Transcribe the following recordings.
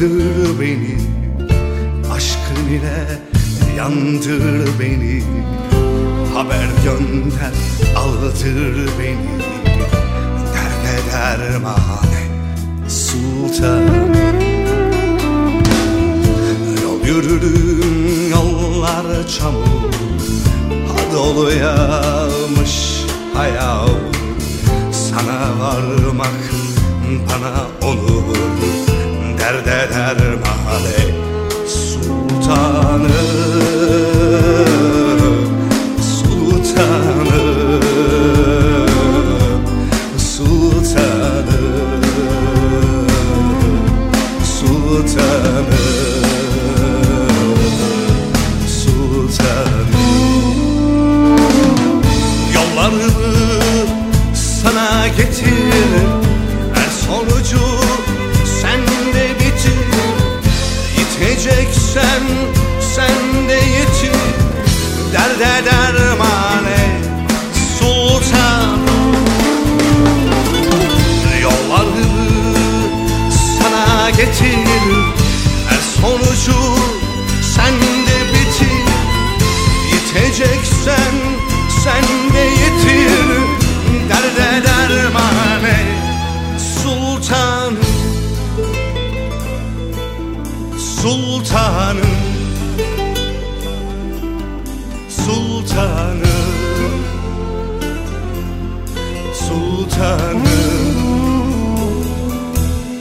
Yandır beni Aşkın ile yandır beni. Haber gönder aldır beni. Derde dermane sultanım. Yol yürürüm yollar çamur. Ha dolu yağmış hayal. Sana varmak bana olur. Derde dermane sultanım Sultanım Sultanım Sultanım Yiteceksen sen de yitir Derde dermane sultan Yollarımı sana getir Her sonucu sende Sultanım Sultanım Sultanım.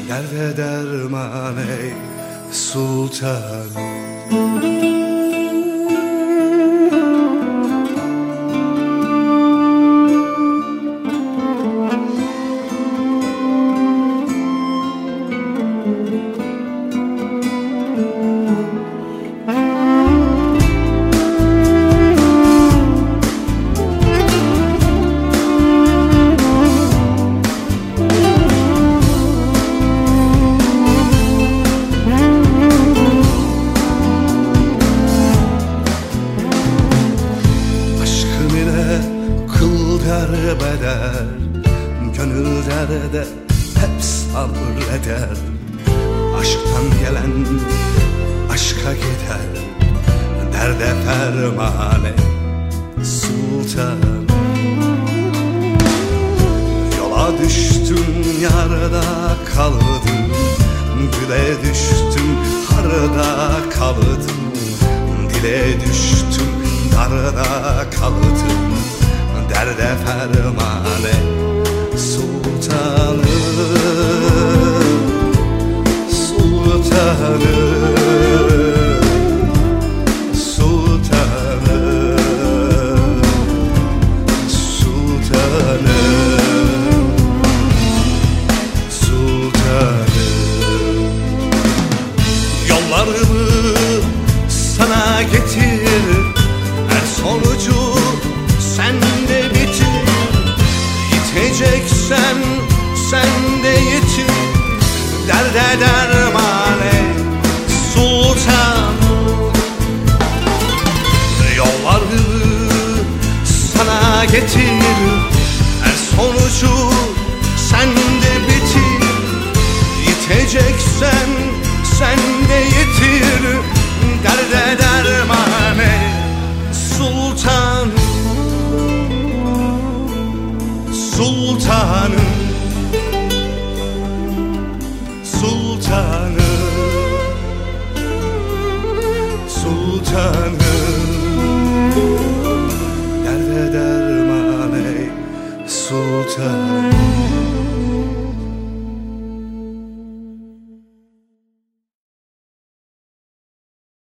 Derde dermane sultanım Derde hep sabreder Aşktan gelen aşka gider. Derde fermane sultan. Yola düştüm yarda kaldım. Güle düştüm harda kaldım. Dile düştüm darda kaldım. Derde fermane Yollarımı sana getir. Her sonucu sende bitir. Yiteceksen sen de yitir Derde dermane sultan Yollarımı sana getir. Her sonucu yitir derde dermane Sultanım. Sultanım. Sultanım. Sultanım. Derde derman ey Sultanım.